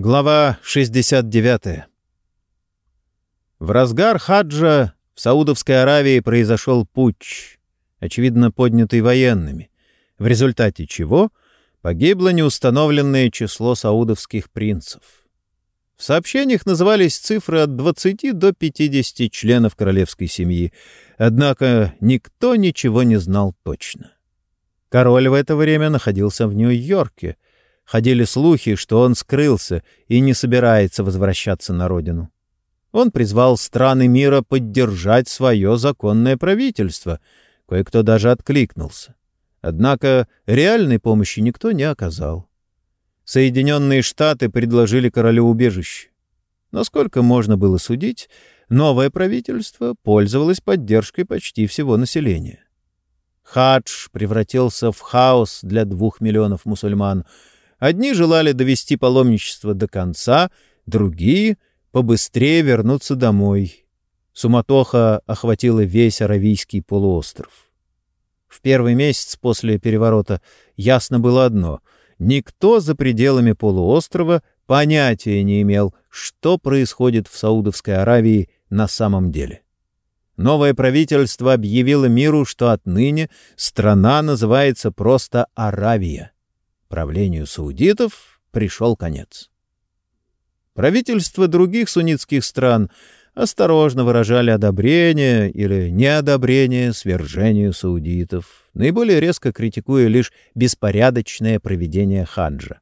Глава 69 В разгар хаджа в Саудовской Аравии произошел путч, очевидно поднятый военными, в результате чего погибло неустановленное число саудовских принцев. В сообщениях назывались цифры от 20 до 50 членов королевской семьи, однако никто ничего не знал точно. Король в это время находился в Нью-Йорке — Ходили слухи, что он скрылся и не собирается возвращаться на родину. Он призвал страны мира поддержать свое законное правительство. Кое-кто даже откликнулся. Однако реальной помощи никто не оказал. Соединенные Штаты предложили королю убежище. Насколько можно было судить, новое правительство пользовалось поддержкой почти всего населения. Хадж превратился в хаос для двух миллионов мусульман — Одни желали довести паломничество до конца, другие — побыстрее вернуться домой. Суматоха охватила весь Аравийский полуостров. В первый месяц после переворота ясно было одно — никто за пределами полуострова понятия не имел, что происходит в Саудовской Аравии на самом деле. Новое правительство объявило миру, что отныне страна называется просто Аравия. Правлению саудитов пришел конец. Правительства других суннитских стран осторожно выражали одобрение или неодобрение свержению саудитов, наиболее резко критикуя лишь беспорядочное проведение хаджа.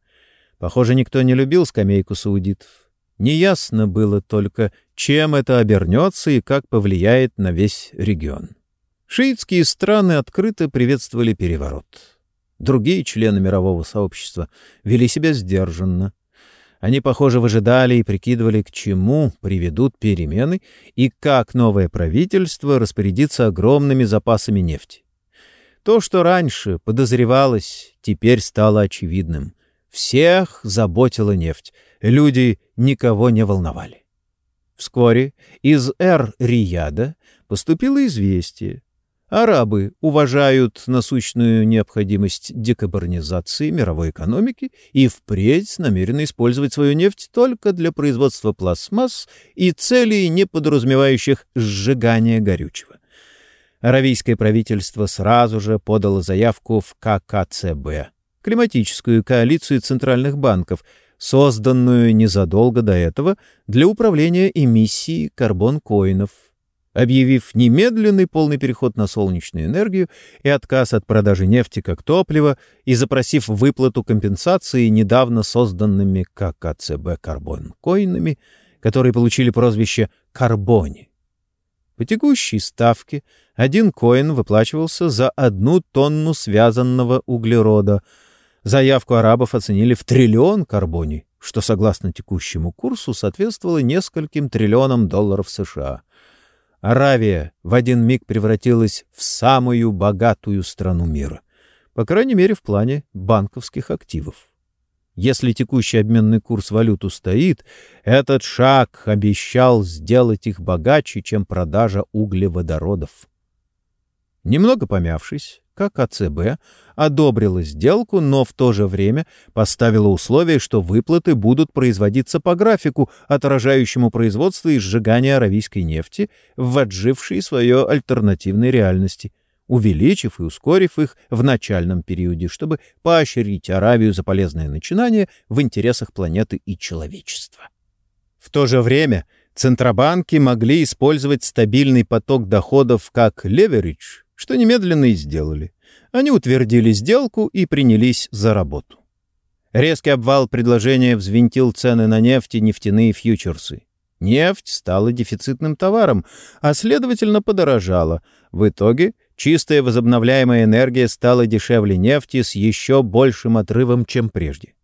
Похоже, никто не любил скамейку саудитов. Неясно было только, чем это обернется и как повлияет на весь регион. Шиитские страны открыто приветствовали переворот. Другие члены мирового сообщества вели себя сдержанно. Они, похоже, выжидали и прикидывали, к чему приведут перемены и как новое правительство распорядится огромными запасами нефти. То, что раньше подозревалось, теперь стало очевидным. Всех заботила нефть, люди никого не волновали. Вскоре из Эр-Рияда поступило известие, Арабы уважают насущную необходимость декарбонизации мировой экономики и впредь намерены использовать свою нефть только для производства пластмасс и целей, не подразумевающих сжигание горючего. Аравийское правительство сразу же подало заявку в ККЦБ, климатическую коалицию центральных банков, созданную незадолго до этого для управления эмиссией карбон-коинов – объявив немедленный полный переход на солнечную энергию и отказ от продажи нефти как топлива и запросив выплату компенсации недавно созданными ККЦБ карбон-коинами, которые получили прозвище «карбони». По текущей ставке один коин выплачивался за одну тонну связанного углерода. Заявку арабов оценили в триллион карбони, что, согласно текущему курсу, соответствовало нескольким триллионам долларов США. Аравия в один миг превратилась в самую богатую страну мира, по крайней мере в плане банковских активов. Если текущий обменный курс валют устоит, этот шаг обещал сделать их богаче, чем продажа углеводородов. Немного помявшись, как АЦБ одобрила сделку, но в то же время поставила условие, что выплаты будут производиться по графику, отражающему производство и сжигание аравийской нефти в свое альтернативной реальности, увеличив и ускорив их в начальном периоде, чтобы поощрить Аравию за полезное начинание в интересах планеты и человечества. В то же время Центробанки могли использовать стабильный поток доходов как леверидж, что немедленно и сделали. Они утвердили сделку и принялись за работу. Резкий обвал предложения взвинтил цены на нефть и нефтяные фьючерсы. Нефть стала дефицитным товаром, а следовательно подорожала. В итоге чистая возобновляемая энергия стала дешевле нефти с еще большим отрывом, чем прежде.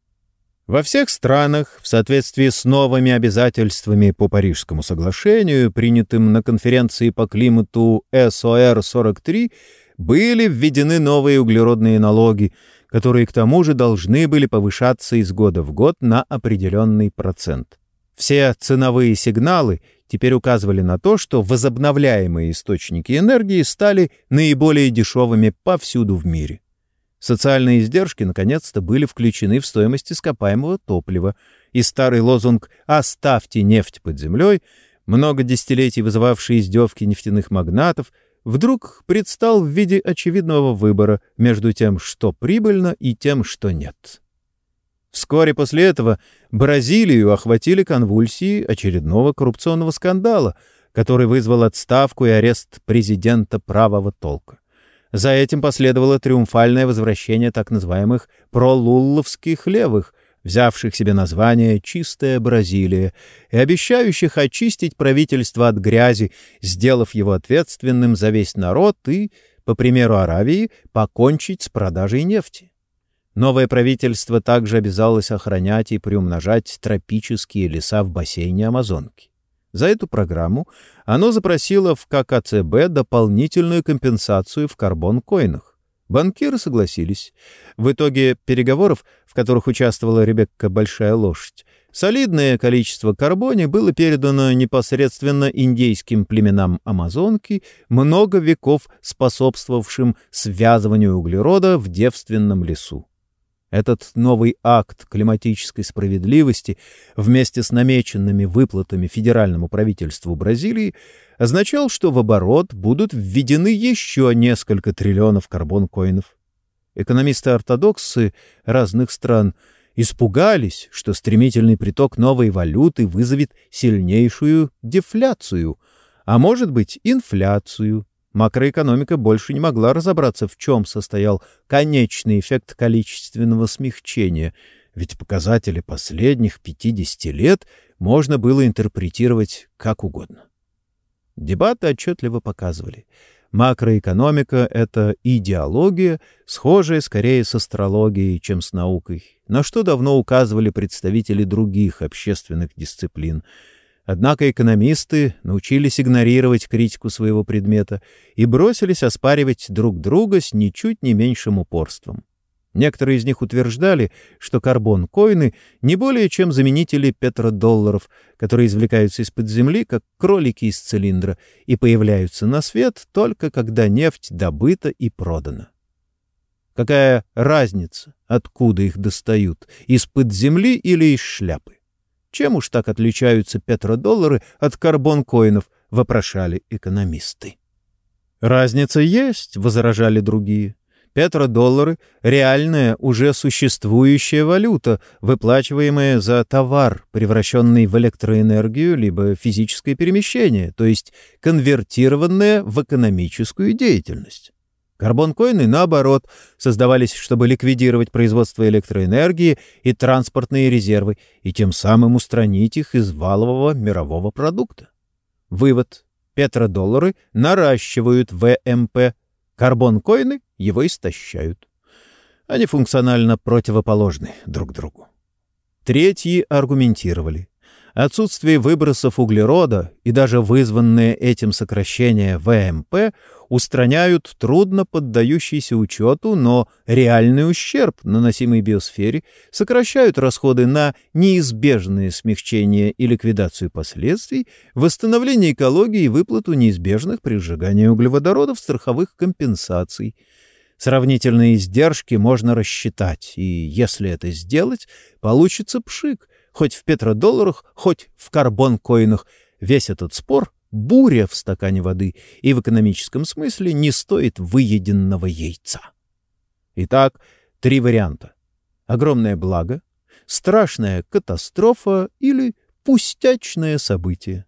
Во всех странах, в соответствии с новыми обязательствами по Парижскому соглашению, принятым на конференции по климату СОР-43, были введены новые углеродные налоги, которые к тому же должны были повышаться из года в год на определенный процент. Все ценовые сигналы теперь указывали на то, что возобновляемые источники энергии стали наиболее дешевыми повсюду в мире. Социальные издержки наконец-то были включены в стоимость ископаемого топлива, и старый лозунг «Оставьте нефть под землей», много десятилетий вызывавший издевки нефтяных магнатов, вдруг предстал в виде очевидного выбора между тем, что прибыльно, и тем, что нет. Вскоре после этого Бразилию охватили конвульсии очередного коррупционного скандала, который вызвал отставку и арест президента правого толка. За этим последовало триумфальное возвращение так называемых пролулловских левых, взявших себе название «Чистая Бразилия» и обещающих очистить правительство от грязи, сделав его ответственным за весь народ и, по примеру Аравии, покончить с продажей нефти. Новое правительство также обязалось охранять и приумножать тропические леса в бассейне Амазонки. За эту программу оно запросило в ККЦБ дополнительную компенсацию в карбон-коинах. Банкиры согласились. В итоге переговоров, в которых участвовала Ребекка Большая Лошадь, солидное количество карбони было передано непосредственно индейским племенам Амазонки, много веков способствовавшим связыванию углерода в девственном лесу. Этот новый акт климатической справедливости вместе с намеченными выплатами федеральному правительству Бразилии означал, что в оборот будут введены еще несколько триллионов карбон-коинов. Экономисты-ортодоксы разных стран испугались, что стремительный приток новой валюты вызовет сильнейшую дефляцию, а может быть инфляцию, Макроэкономика больше не могла разобраться, в чем состоял конечный эффект количественного смягчения, ведь показатели последних 50 лет можно было интерпретировать как угодно. Дебаты отчетливо показывали. Макроэкономика — это идеология, схожая скорее с астрологией, чем с наукой, на что давно указывали представители других общественных дисциплин — Однако экономисты научились игнорировать критику своего предмета и бросились оспаривать друг друга с ничуть не меньшим упорством. Некоторые из них утверждали, что карбон-коины не более чем заменители петродолларов, которые извлекаются из-под земли, как кролики из цилиндра, и появляются на свет только когда нефть добыта и продана. Какая разница, откуда их достают, из-под земли или из шляпы? Чем уж так отличаются петродоллары от карбон-коинов, вопрошали экономисты. Разница есть, возражали другие. Петродоллары — реальная, уже существующая валюта, выплачиваемая за товар, превращенный в электроэнергию либо физическое перемещение, то есть конвертированная в экономическую деятельность. Карбон-коины, наоборот, создавались, чтобы ликвидировать производство электроэнергии и транспортные резервы и тем самым устранить их из валового мирового продукта. Вывод. Петродоллары наращивают ВМП, карбон-коины его истощают. Они функционально противоположны друг другу. Третьи аргументировали. Отсутствие выбросов углерода и даже вызванное этим сокращение ВМП устраняют трудно поддающийся учету, но реальный ущерб, наносимый биосфере, сокращают расходы на неизбежное смягчение и ликвидацию последствий, восстановление экологии и выплату неизбежных при сжигании углеводородов страховых компенсаций. Сравнительные издержки можно рассчитать, и если это сделать, получится пшик, хоть в петродолларах, хоть в карбон-коинах. Весь этот спор — буря в стакане воды и в экономическом смысле не стоит выеденного яйца. Итак, три варианта. Огромное благо, страшная катастрофа или пустячное событие.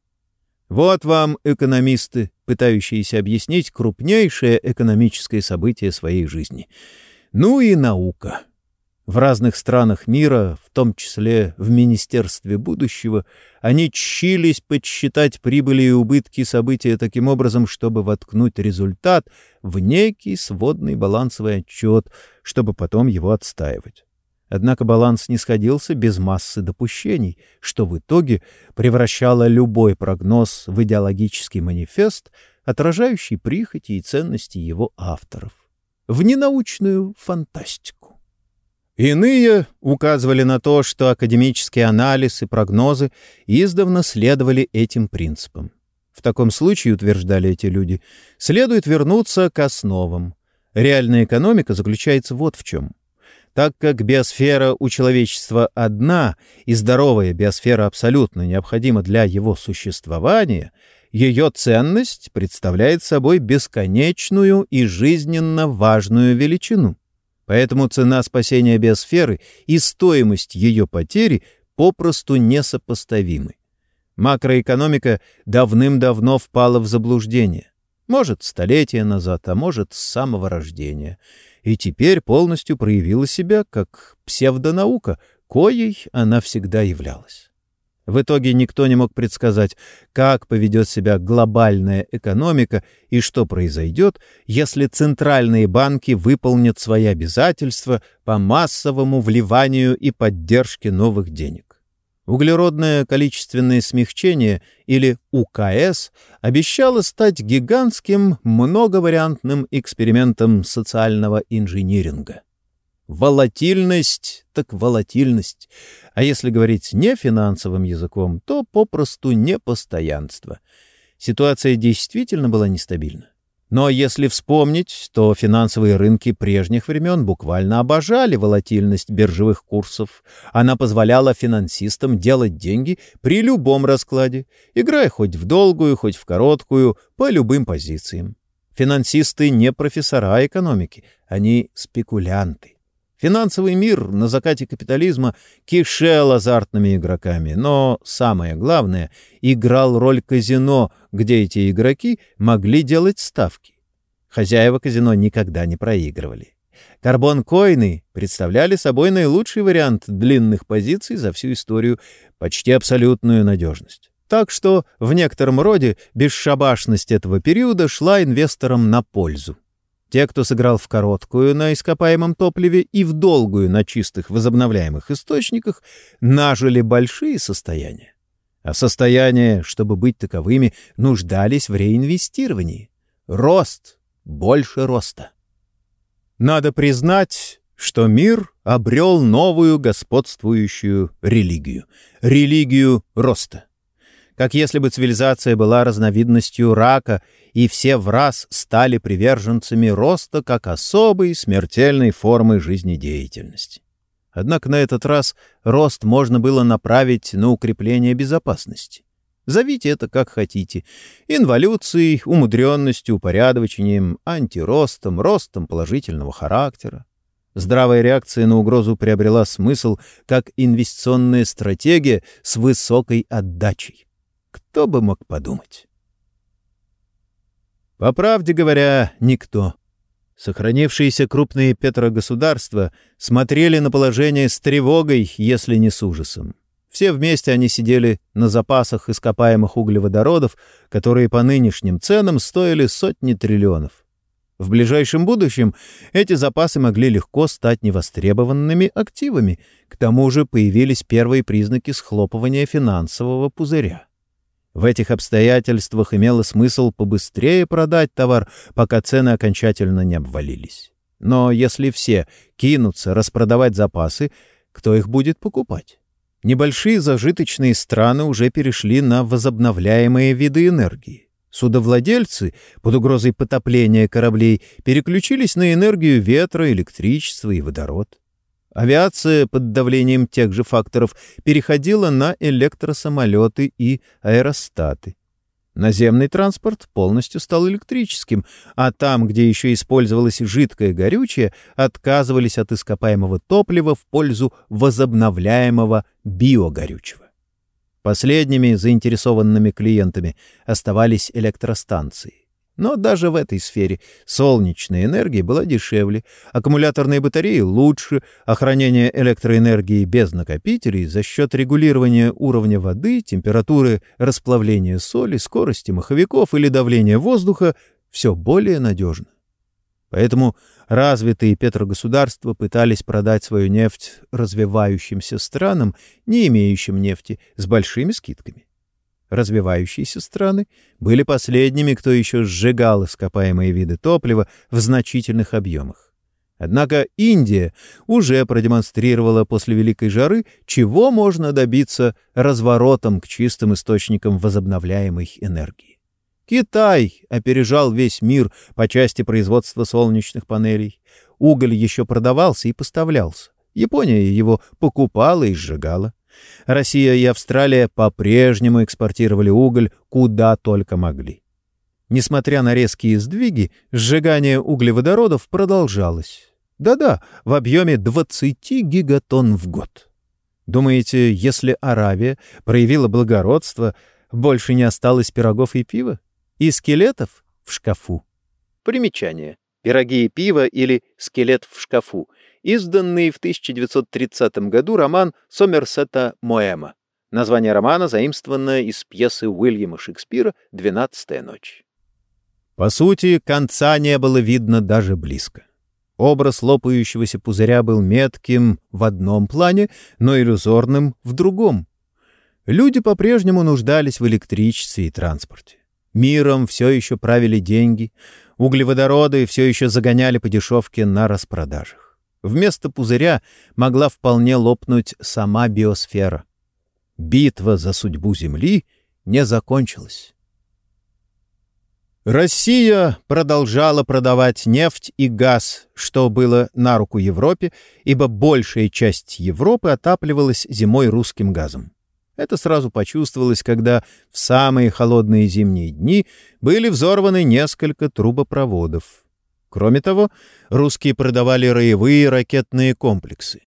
Вот вам экономисты, пытающиеся объяснить крупнейшее экономическое событие своей жизни. Ну и наука. В разных странах мира, в том числе в Министерстве будущего, они чились подсчитать прибыли и убытки события таким образом, чтобы воткнуть результат в некий сводный балансовый отчет, чтобы потом его отстаивать. Однако баланс не сходился без массы допущений, что в итоге превращало любой прогноз в идеологический манифест, отражающий прихоти и ценности его авторов, в ненаучную фантастику. Иные указывали на то, что академический анализ и прогнозы издавна следовали этим принципам. В таком случае, утверждали эти люди, следует вернуться к основам. Реальная экономика заключается вот в чем. Так как биосфера у человечества одна, и здоровая биосфера абсолютно необходима для его существования, ее ценность представляет собой бесконечную и жизненно важную величину. Поэтому цена спасения биосферы и стоимость ее потери попросту несопоставимы. Макроэкономика давным-давно впала в заблуждение. Может, столетия назад, а может, с самого рождения. И теперь полностью проявила себя как псевдонаука, коей она всегда являлась. В итоге никто не мог предсказать, как поведет себя глобальная экономика и что произойдет, если центральные банки выполнят свои обязательства по массовому вливанию и поддержке новых денег. Углеродное количественное смягчение, или УКС, обещало стать гигантским многовариантным экспериментом социального инжиниринга. Волатильность так волатильность, а если говорить не финансовым языком, то попросту непостоянство. Ситуация действительно была нестабильна. Но если вспомнить, то финансовые рынки прежних времен буквально обожали волатильность биржевых курсов. Она позволяла финансистам делать деньги при любом раскладе, играя хоть в долгую, хоть в короткую, по любым позициям. Финансисты не профессора экономики, они спекулянты. Финансовый мир на закате капитализма кишел азартными игроками, но, самое главное, играл роль казино, где эти игроки могли делать ставки. Хозяева казино никогда не проигрывали. Карбон-коины представляли собой наилучший вариант длинных позиций за всю историю, почти абсолютную надежность. Так что в некотором роде бесшабашность этого периода шла инвесторам на пользу. Те, кто сыграл в короткую на ископаемом топливе и в долгую на чистых возобновляемых источниках, нажили большие состояния. А состояния, чтобы быть таковыми, нуждались в реинвестировании. Рост, больше роста. Надо признать, что мир обрел новую господствующую религию — религию роста как если бы цивилизация была разновидностью рака, и все в раз стали приверженцами роста как особой смертельной формы жизнедеятельности. Однако на этот раз рост можно было направить на укрепление безопасности. Зовите это как хотите. Инволюцией, умудренностью, упорядочением, антиростом, ростом положительного характера. Здравая реакция на угрозу приобрела смысл как инвестиционная стратегия с высокой отдачей. Кто бы мог подумать? По правде говоря, никто. Сохранившиеся крупные петрогосударства смотрели на положение с тревогой, если не с ужасом. Все вместе они сидели на запасах ископаемых углеводородов, которые по нынешним ценам стоили сотни триллионов. В ближайшем будущем эти запасы могли легко стать невостребованными активами, к тому же появились первые признаки схлопывания финансового пузыря. В этих обстоятельствах имело смысл побыстрее продать товар, пока цены окончательно не обвалились. Но если все кинутся распродавать запасы, кто их будет покупать? Небольшие зажиточные страны уже перешли на возобновляемые виды энергии. Судовладельцы под угрозой потопления кораблей переключились на энергию ветра, электричества и водород. Авиация под давлением тех же факторов переходила на электросамолеты и аэростаты. Наземный транспорт полностью стал электрическим, а там, где еще использовалось жидкое горючее, отказывались от ископаемого топлива в пользу возобновляемого биогорючего. Последними заинтересованными клиентами оставались электростанции. Но даже в этой сфере солнечная энергия была дешевле, аккумуляторные батареи лучше, а хранение электроэнергии без накопителей за счет регулирования уровня воды, температуры расплавления соли, скорости маховиков или давления воздуха все более надежно. Поэтому развитые петрогосударства пытались продать свою нефть развивающимся странам, не имеющим нефти, с большими скидками. Развивающиеся страны были последними, кто еще сжигал ископаемые виды топлива в значительных объемах. Однако Индия уже продемонстрировала после Великой жары, чего можно добиться разворотом к чистым источникам возобновляемой энергии. Китай опережал весь мир по части производства солнечных панелей. Уголь еще продавался и поставлялся. Япония его покупала и сжигала. Россия и Австралия по-прежнему экспортировали уголь куда только могли. Несмотря на резкие сдвиги, сжигание углеводородов продолжалось. Да-да, в объеме 20 гигатонн в год. Думаете, если Аравия проявила благородство, больше не осталось пирогов и пива? И скелетов в шкафу? Примечание. Пироги и пиво или скелет в шкафу. Изданный в 1930 году роман Сомерсета Моэма. Название романа заимствовано из пьесы Уильяма Шекспира «Двенадцатая ночь». По сути, конца не было видно даже близко. Образ лопающегося пузыря был метким в одном плане, но иллюзорным в другом. Люди по-прежнему нуждались в электричестве и транспорте. Миром все еще правили деньги, углеводороды все еще загоняли по дешевке на распродажах. Вместо пузыря могла вполне лопнуть сама биосфера. Битва за судьбу Земли не закончилась. Россия продолжала продавать нефть и газ, что было на руку Европе, ибо большая часть Европы отапливалась зимой русским газом. Это сразу почувствовалось, когда в самые холодные зимние дни были взорваны несколько трубопроводов. Кроме того, русские продавали роевые ракетные комплексы.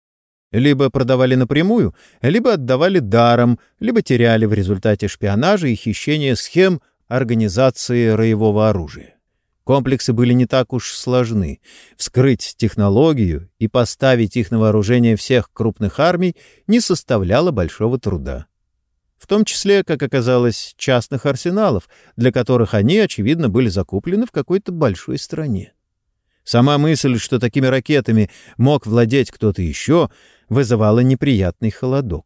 Либо продавали напрямую, либо отдавали даром, либо теряли в результате шпионажа и хищения схем организации роевого оружия. Комплексы были не так уж сложны. Вскрыть технологию и поставить их на вооружение всех крупных армий не составляло большого труда. В том числе, как оказалось, частных арсеналов, для которых они, очевидно, были закуплены в какой-то большой стране. Сама мысль, что такими ракетами мог владеть кто-то еще, вызывала неприятный холодок.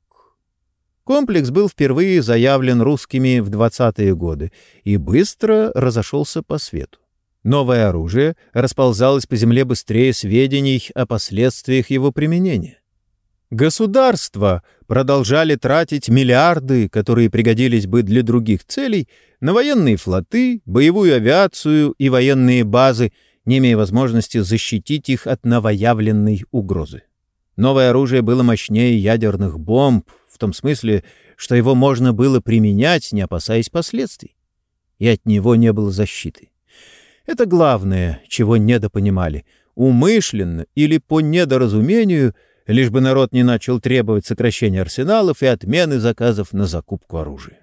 Комплекс был впервые заявлен русскими в 20-е годы и быстро разошелся по свету. Новое оружие расползалось по земле быстрее сведений о последствиях его применения. Государства продолжали тратить миллиарды, которые пригодились бы для других целей, на военные флоты, боевую авиацию и военные базы, не имея возможности защитить их от новоявленной угрозы. Новое оружие было мощнее ядерных бомб, том смысле, что его можно было применять, не опасаясь последствий. И от него не было защиты. Это главное, чего недопонимали. Умышленно или по недоразумению, лишь бы народ не начал требовать сокращения арсеналов и отмены заказов на закупку оружия.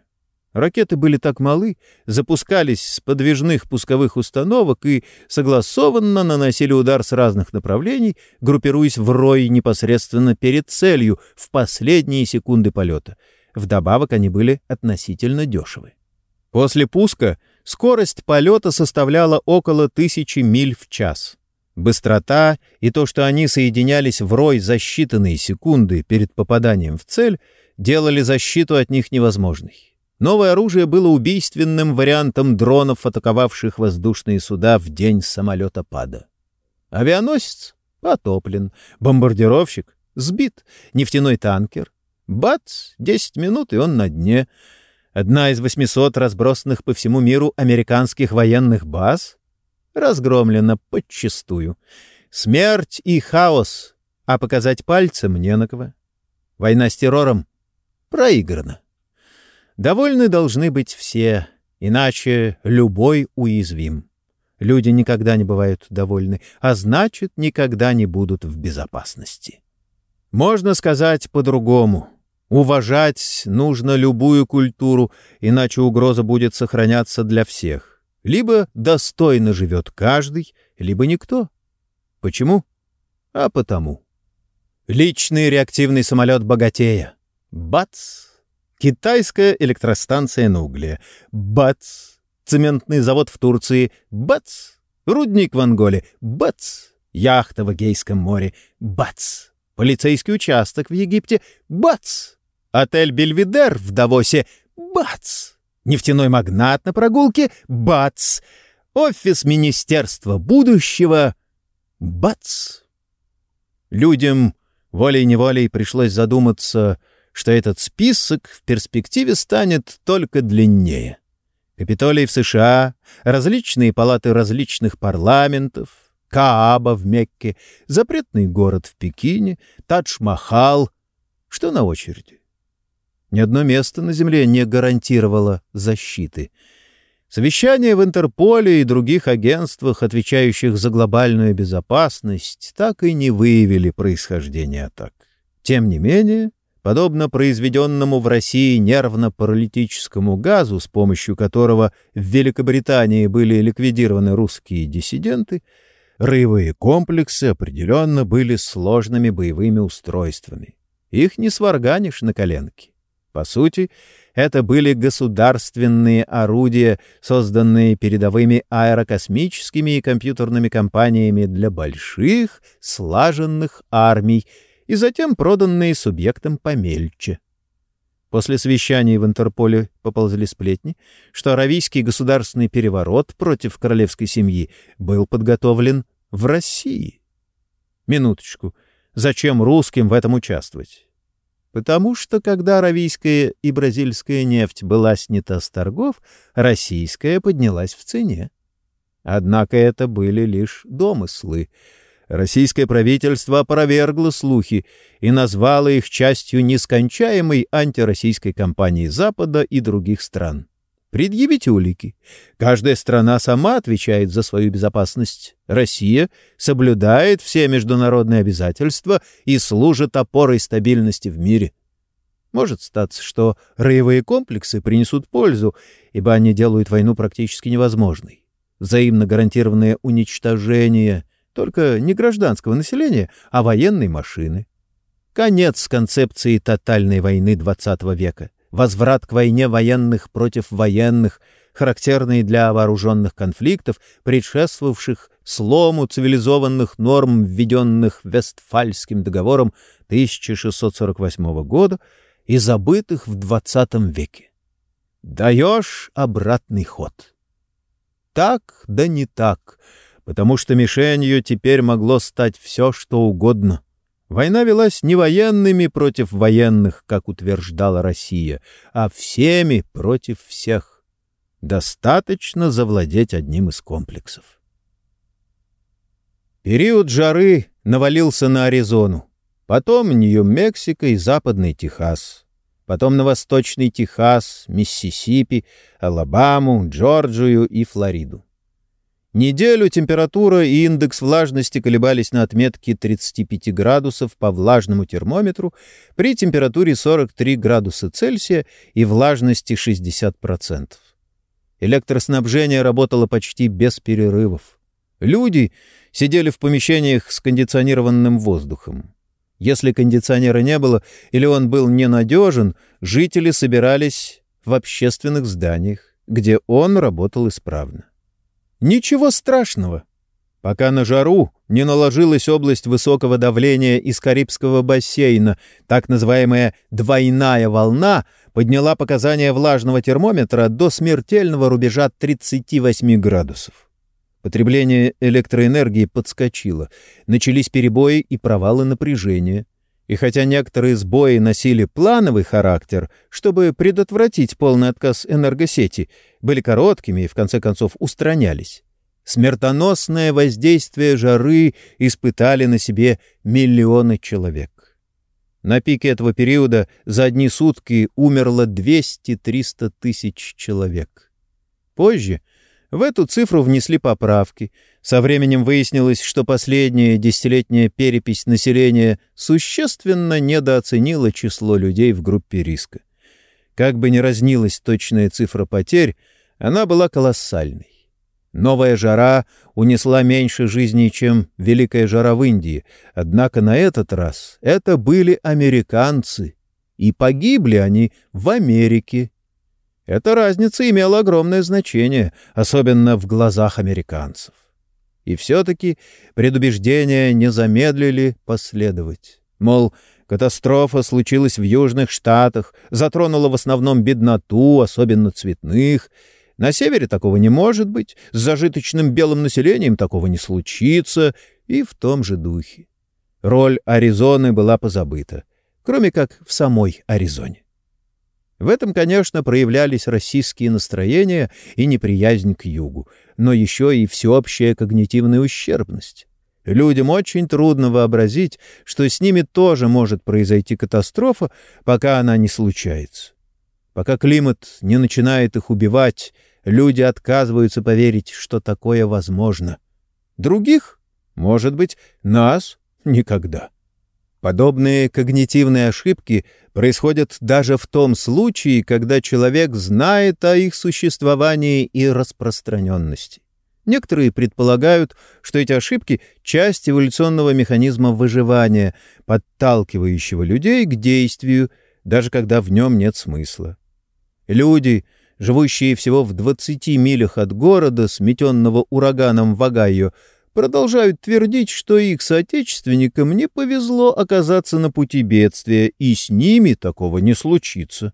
Ракеты были так малы, запускались с подвижных пусковых установок и согласованно наносили удар с разных направлений, группируясь в рой непосредственно перед целью в последние секунды полета. Вдобавок они были относительно дешевы. После пуска скорость полета составляла около тысячи миль в час. Быстрота и то, что они соединялись в рой за считанные секунды перед попаданием в цель, делали защиту от них невозможной. Новое оружие было убийственным вариантом дронов, атаковавших воздушные суда в день самолета-пада. Авианосец потоплен, бомбардировщик сбит, нефтяной танкер. Бац! Десять минут, и он на дне. Одна из 800 разбросанных по всему миру американских военных баз разгромлена подчистую. Смерть и хаос, а показать пальцем не на кого. Война с террором проиграна. Довольны должны быть все, иначе любой уязвим. Люди никогда не бывают довольны, а значит, никогда не будут в безопасности. Можно сказать по-другому. Уважать нужно любую культуру, иначе угроза будет сохраняться для всех. Либо достойно живет каждый, либо никто. Почему? А потому. Личный реактивный самолет богатея. Бац! Китайская электростанция на угле. Бац! Цементный завод в Турции. Бац! Рудник в Анголе. Бац! Яхта в Эгейском море. Бац! Полицейский участок в Египте. Бац! Отель «Бельведер» в Давосе. Бац! Нефтяной магнат на прогулке. Бац! Офис Министерства будущего. Бац! Людям волей-неволей пришлось задуматься — что этот список в перспективе станет только длиннее. Капитолий в США, различные палаты различных парламентов, Кааба в Мекке, запретный город в Пекине, Тадж-Махал. Что на очереди? Ни одно место на Земле не гарантировало защиты. Совещания в Интерполе и других агентствах, отвечающих за глобальную безопасность, так и не выявили происхождение атак. Тем не менее, подобно произведенному в России нервно-паралитическому газу, с помощью которого в Великобритании были ликвидированы русские диссиденты, рывые комплексы определенно были сложными боевыми устройствами. Их не сварганишь на коленке. По сути, это были государственные орудия, созданные передовыми аэрокосмическими и компьютерными компаниями для больших, слаженных армий и затем проданные субъектам помельче. После совещаний в Интерполе поползли сплетни, что аравийский государственный переворот против королевской семьи был подготовлен в России. Минуточку. Зачем русским в этом участвовать? потому что когда аравийская и бразильская нефть была снята с торгов, российская поднялась в цене. Однако это были лишь домыслы. Российское правительство опровергло слухи и назвало их частью нескончаемой антироссийской кампании Запада и других стран. Предъявите улики. Каждая страна сама отвечает за свою безопасность. Россия соблюдает все международные обязательства и служит опорой стабильности в мире. Может статься, что роевые комплексы принесут пользу, ибо они делают войну практически невозможной. Взаимно гарантированное уничтожение только не гражданского населения, а военной машины. Конец концепции тотальной войны XX века возврат к войне военных против военных, характерный для вооруженных конфликтов, предшествовавших слому цивилизованных норм, введенных Вестфальским договором 1648 года и забытых в XX веке. Даешь обратный ход. Так да не так, потому что мишенью теперь могло стать все, что угодно. Война велась не военными против военных, как утверждала Россия, а всеми против всех. Достаточно завладеть одним из комплексов. Период жары навалился на Аризону, потом Нью-Мексико и Западный Техас, потом на Восточный Техас, Миссисипи, Алабаму, Джорджию и Флориду. Неделю температура и индекс влажности колебались на отметке 35 градусов по влажному термометру при температуре 43 градуса Цельсия и влажности 60%. Электроснабжение работало почти без перерывов. Люди сидели в помещениях с кондиционированным воздухом. Если кондиционера не было или он был ненадежен, жители собирались в общественных зданиях, где он работал исправно. Ничего страшного. Пока на жару не наложилась область высокого давления из Карибского бассейна, так называемая «двойная волна» подняла показания влажного термометра до смертельного рубежа 38 градусов. Потребление электроэнергии подскочило, начались перебои и провалы напряжения. И хотя некоторые сбои носили плановый характер, чтобы предотвратить полный отказ энергосети, были короткими и в конце концов устранялись. Смертоносное воздействие жары испытали на себе миллионы человек. На пике этого периода за одни сутки умерло 200-300 тысяч человек. Позже — в эту цифру внесли поправки. Со временем выяснилось, что последняя десятилетняя перепись населения существенно недооценила число людей в группе риска. Как бы ни разнилась точная цифра потерь, она была колоссальной. Новая жара унесла меньше жизней, чем Великая жара в Индии, однако на этот раз это были американцы, и погибли они в Америке, эта разница имела огромное значение, особенно в глазах американцев. И все-таки предубеждения не замедлили последовать. Мол, катастрофа случилась в Южных Штатах, затронула в основном бедноту, особенно цветных. На севере такого не может быть, с зажиточным белым населением такого не случится, и в том же духе. Роль Аризоны была позабыта, кроме как в самой Аризоне. В этом, конечно, проявлялись российские настроения и неприязнь к югу, но еще и всеобщая когнитивная ущербность. Людям очень трудно вообразить, что с ними тоже может произойти катастрофа, пока она не случается. Пока климат не начинает их убивать, люди отказываются поверить, что такое возможно. Других, может быть, нас — никогда. Подобные когнитивные ошибки происходят даже в том случае, когда человек знает о их существовании и распространенности. Некоторые предполагают, что эти ошибки — часть эволюционного механизма выживания, подталкивающего людей к действию, даже когда в нем нет смысла. Люди, живущие всего в 20 милях от города, сметенного ураганом Вагайо, продолжают твердить, что их соотечественникам не повезло оказаться на пути бедствия, и с ними такого не случится.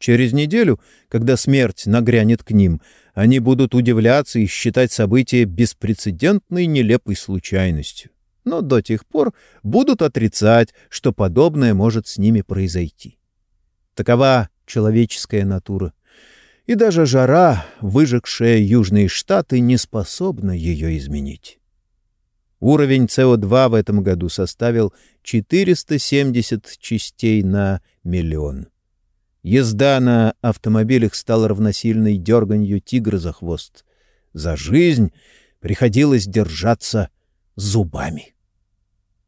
Через неделю, когда смерть нагрянет к ним, они будут удивляться и считать событие беспрецедентной нелепой случайностью. Но до тех пор будут отрицать, что подобное может с ними произойти. Такова человеческая натура — и даже жара, выжегшая Южные Штаты, не способна ее изменить. Уровень СО2 в этом году составил 470 частей на миллион. Езда на автомобилях стала равносильной дерганью тигра за хвост. За жизнь приходилось держаться зубами.